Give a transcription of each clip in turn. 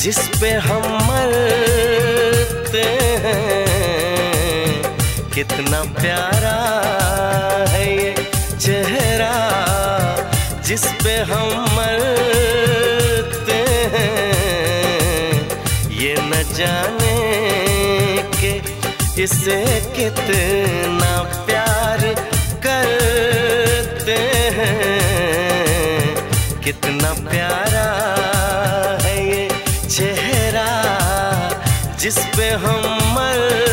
जिस पे हम मरते हैं। कितना प्यारा है ये चेहरा, जिस पे हम मरते हैं। ये न जाने के इसे कितना प्यार करते हैं। कितना प्यारा जिस पे हम मरते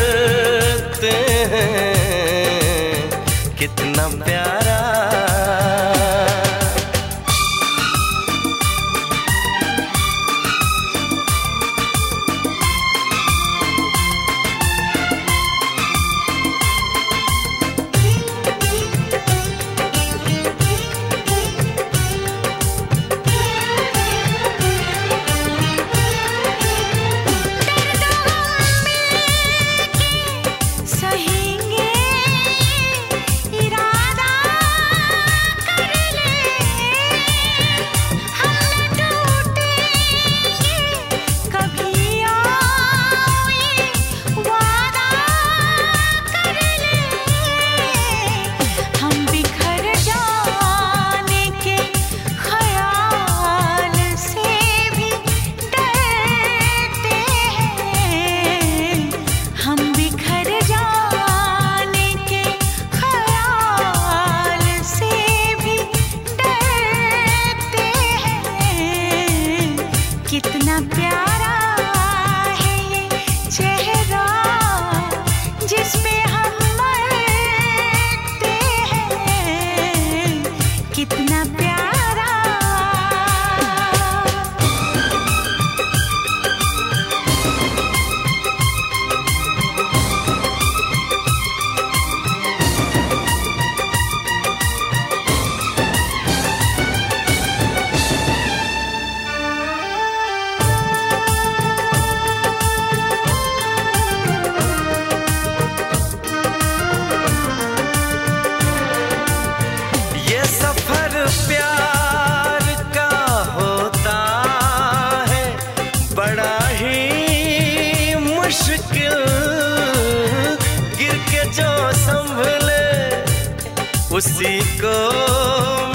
उसी को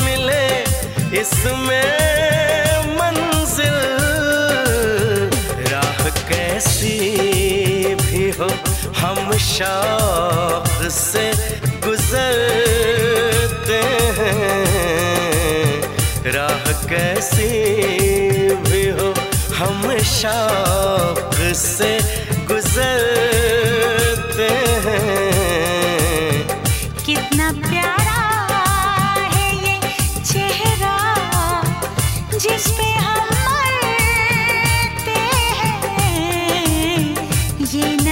मिले इसमें मंजिल। राह कैसी भी हो, हम शौक से गुजरते हैं। राह कैसी भी हो, हम शौक से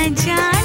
न जाए